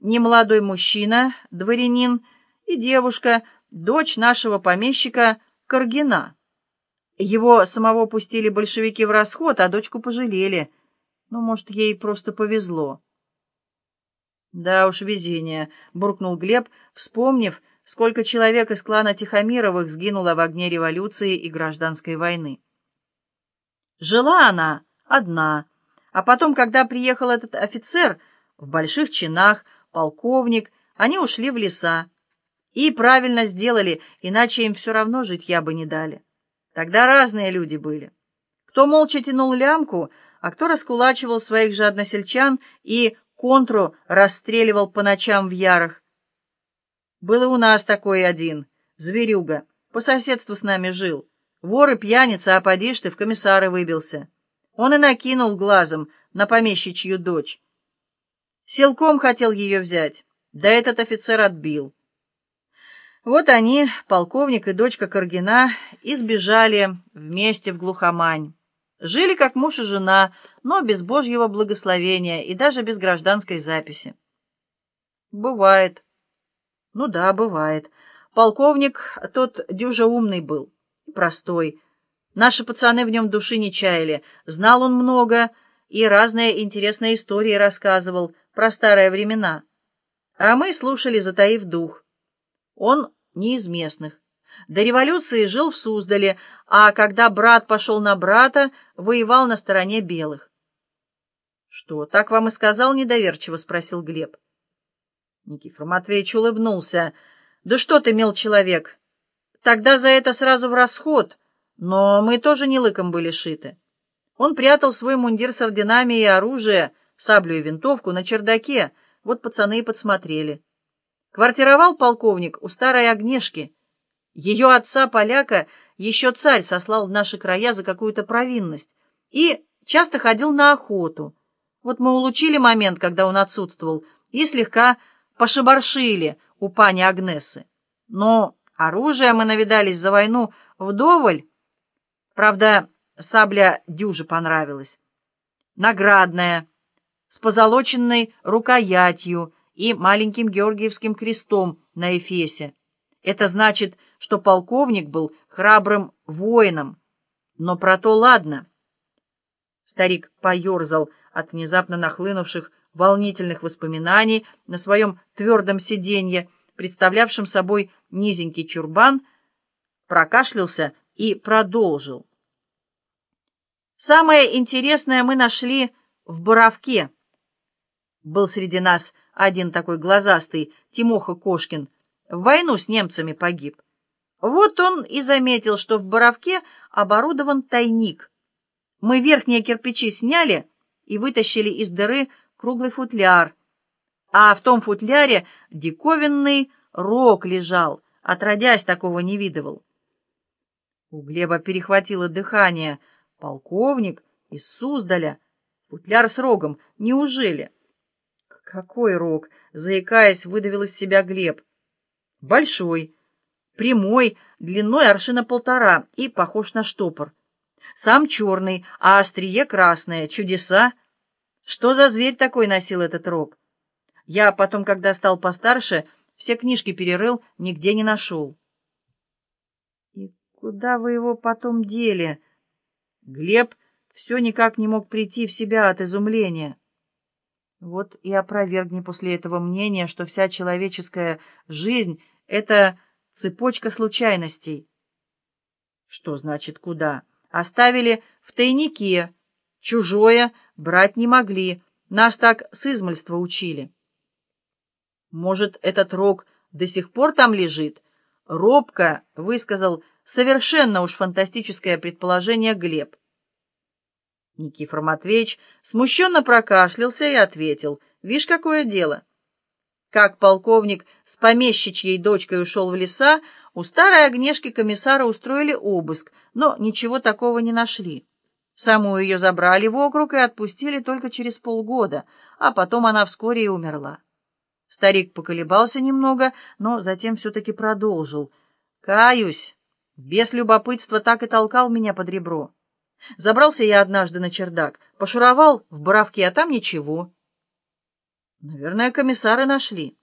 немолодой мужчина, дворянин, и девушка, дочь нашего помещика Каргина. Его самого пустили большевики в расход, а дочку пожалели. Ну, может, ей просто повезло. «Да уж, везение», — буркнул Глеб, вспомнив, сколько человек из клана Тихомировых сгинуло в огне революции и гражданской войны. Жила она одна, а потом, когда приехал этот офицер в больших чинах, полковник, они ушли в леса. И правильно сделали, иначе им все равно жить я бы не дали. Тогда разные люди были. Кто молча тянул лямку, а кто раскулачивал своих же односельчан и контру расстреливал по ночам в ярах. Был и у нас такой один, зверюга, по соседству с нами жил. Вор и пьяница, а поди ты, в комиссары выбился. Он и накинул глазом на помещичью дочь. Силком хотел ее взять, да этот офицер отбил. Вот они, полковник и дочка Каргина, избежали вместе в глухомань. Жили как муж и жена, но без божьего благословения и даже без гражданской записи. Бывает. Ну да, бывает. Полковник тот дюжа умный был, простой. Наши пацаны в нем души не чаяли. Знал он много и разные интересные истории рассказывал про старые времена. А мы слушали, затаив дух. Он не из местных. До революции жил в Суздале, а когда брат пошел на брата, воевал на стороне белых. — Что, так вам и сказал недоверчиво? — спросил Глеб. Никифор Матвеевич улыбнулся. — Да что ты, мел человек, тогда за это сразу в расход, но мы тоже не лыком были шиты. Он прятал свой мундир с орденами и оружие, саблю и винтовку на чердаке, вот пацаны и подсмотрели. Квартировал полковник у старой Огнешки. Ее отца, поляка, еще царь сослал в наши края за какую-то провинность и часто ходил на охоту. Вот мы улучили момент, когда он отсутствовал, и слегка пошибаршили у пани Агнесы. Но оружие мы навидались за войну вдоволь. Правда, сабля дюже понравилась. Наградная, с позолоченной рукоятью и маленьким Георгиевским крестом на эфесе. Это значит, что полковник был храбрым воином. Но про то ладно. Старик поерзал от внезапно нахлынувших волнительных воспоминаний на своем твердом сиденье, представлявшем собой низенький чурбан, прокашлялся и продолжил. Самое интересное мы нашли в Боровке. Был среди нас один такой глазастый, Тимоха Кошкин, в войну с немцами погиб. Вот он и заметил, что в Боровке оборудован тайник. Мы верхние кирпичи сняли и вытащили из дыры круглый футляр, а в том футляре диковинный рог лежал, отродясь такого не видывал. У Глеба перехватило дыхание. Полковник из Суздаля, футляр с рогом, неужели? Какой рог? Заикаясь, выдавил из себя Глеб. Большой, прямой, длиной аршина полтора и похож на штопор. Сам черный, а острие красное. Чудеса! Что за зверь такой носил этот рог? Я потом, когда стал постарше, все книжки перерыл, нигде не нашел. И куда вы его потом дели? Глеб все никак не мог прийти в себя от изумления. Вот и опровергни после этого мнение, что вся человеческая жизнь — это цепочка случайностей. Что значит куда? Оставили в тайнике. Чужое брать не могли. Нас так с измольства учили. Может, этот рог до сих пор там лежит? Робко высказал совершенно уж фантастическое предположение Глеб. Никифор Матвеевич смущенно прокашлялся и ответил. «Вишь, какое дело!» Как полковник с помещичьей дочкой ушел в леса, у старой огнешки комиссара устроили обыск, но ничего такого не нашли. Саму ее забрали в округ и отпустили только через полгода, а потом она вскоре и умерла. Старик поколебался немного, но затем все-таки продолжил. «Каюсь, без любопытства так и толкал меня под ребро». Забрался я однажды на чердак, пошуровал в боровке, а там ничего. Наверное, комиссары нашли.